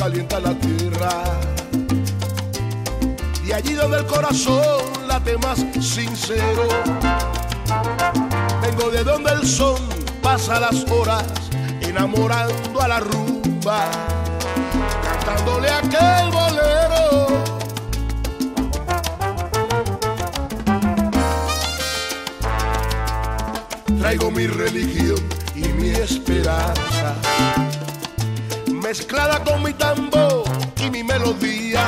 calienta la tierra. Y allí donde el corazón late más sincero. Vengo de donde el sol pasa las horas enamorando a la rumba, cantándole aquel bolero. Traigo mi religión y mi esperanza, mezclada con mi tambor y mi melodía.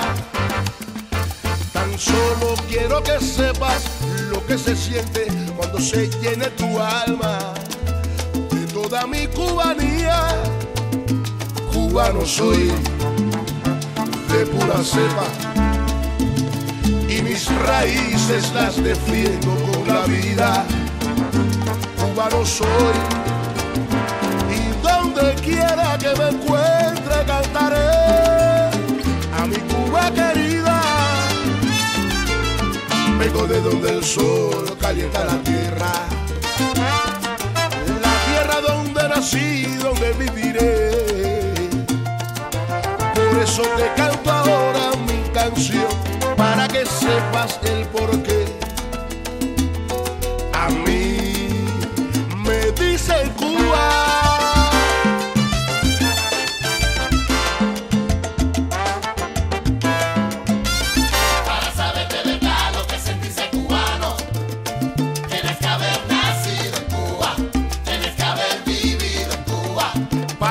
Tan solo quiero que sepas lo que se siente cuando se llene tu alma de toda mi cubanía. Cubano soy de pura cepa y mis raíces las defiendo con la vida. Cubano soy y donde quiera que me encuentre cantaré a mi Cuba querida. Vengo de donde el sol calienta la tierra, la tierra donde nací, donde viviré. Por eso te canto ahora mi canción, para que sepas el porqué. A mí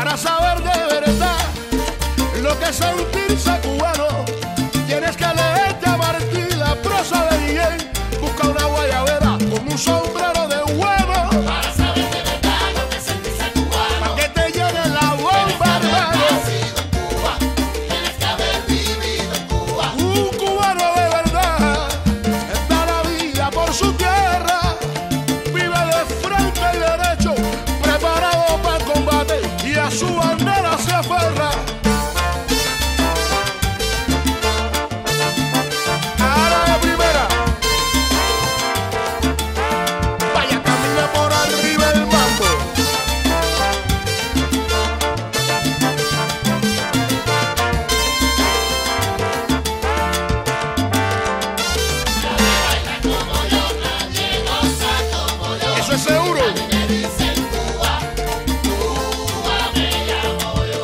Para saber de verdad lo que es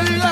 el